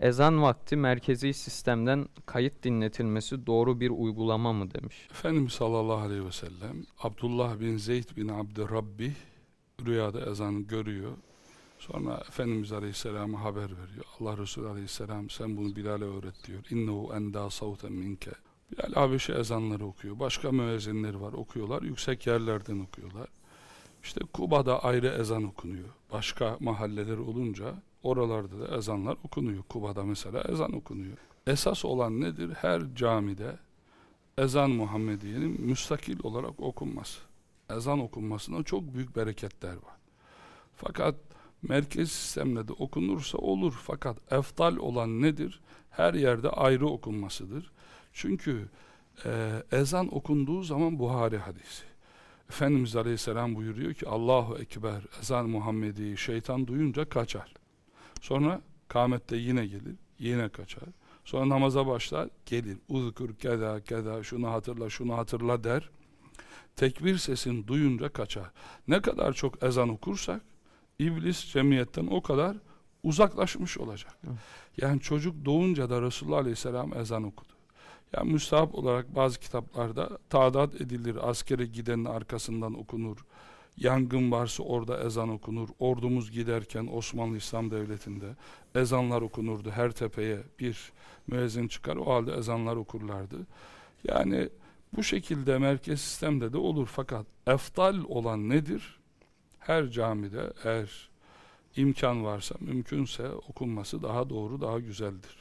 Ezan vakti merkezi sistemden kayıt dinletilmesi doğru bir uygulama mı demiş. Efendimiz sallallahu aleyhi ve sellem Abdullah bin Zeyd bin Abdurrabbi rüyada ezanı görüyor. Sonra Efendimiz Aleyhisselam'a haber veriyor. Allah Resulü Aleyhisselam sen bunu Bilal'e öğret diyor. İnnehu enda savten minke. Bilal Habeşi ezanları okuyor. Başka müezzinler var okuyorlar. Yüksek yerlerden okuyorlar. İşte Kuba'da ayrı ezan okunuyor. Başka mahalleler olunca oralarda da ezanlar okunuyor. Kuba'da mesela ezan okunuyor. Esas olan nedir? Her camide ezan Muhammediye'nin müstakil olarak okunması. Ezan okunmasına çok büyük bereketler var. Fakat merkez sistemle de okunursa olur. Fakat eftal olan nedir? Her yerde ayrı okunmasıdır. Çünkü e, ezan okunduğu zaman Buhari hadisi. Efendimiz Aleyhisselam buyuruyor ki Allahu Ekber ezan Muhammedi şeytan duyunca kaçar. Sonra kâmette yine gelir, yine kaçar. Sonra namaza başlar, gelir. Uzkur keda keda şunu hatırla şunu hatırla der. Tekbir sesini duyunca kaçar. Ne kadar çok ezan okursak iblis cemiyetten o kadar uzaklaşmış olacak. Yani çocuk doğunca da Resulullah Aleyhisselam ezan okudu. Yani müstahap olarak bazı kitaplarda tadat edilir. Askere gidenin arkasından okunur. Yangın varsa orada ezan okunur. Ordumuz giderken Osmanlı İslam Devleti'nde ezanlar okunurdu. Her tepeye bir müezzin çıkar. O halde ezanlar okurlardı. Yani bu şekilde merkez sistemde de olur. Fakat eftal olan nedir? Her camide eğer imkan varsa, mümkünse okunması daha doğru, daha güzeldir.